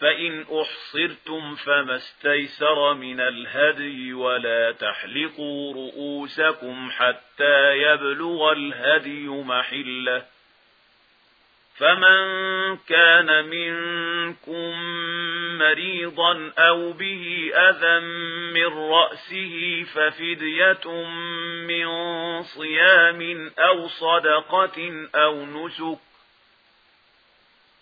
فإن أحصرتم فما استيسر من الهدي ولا تحلقوا رؤوسكم حتى يبلغ الهدي محلة فمن كان منكم مريضا أو به أذى من رأسه ففدية من صيام أو صدقة أو نسك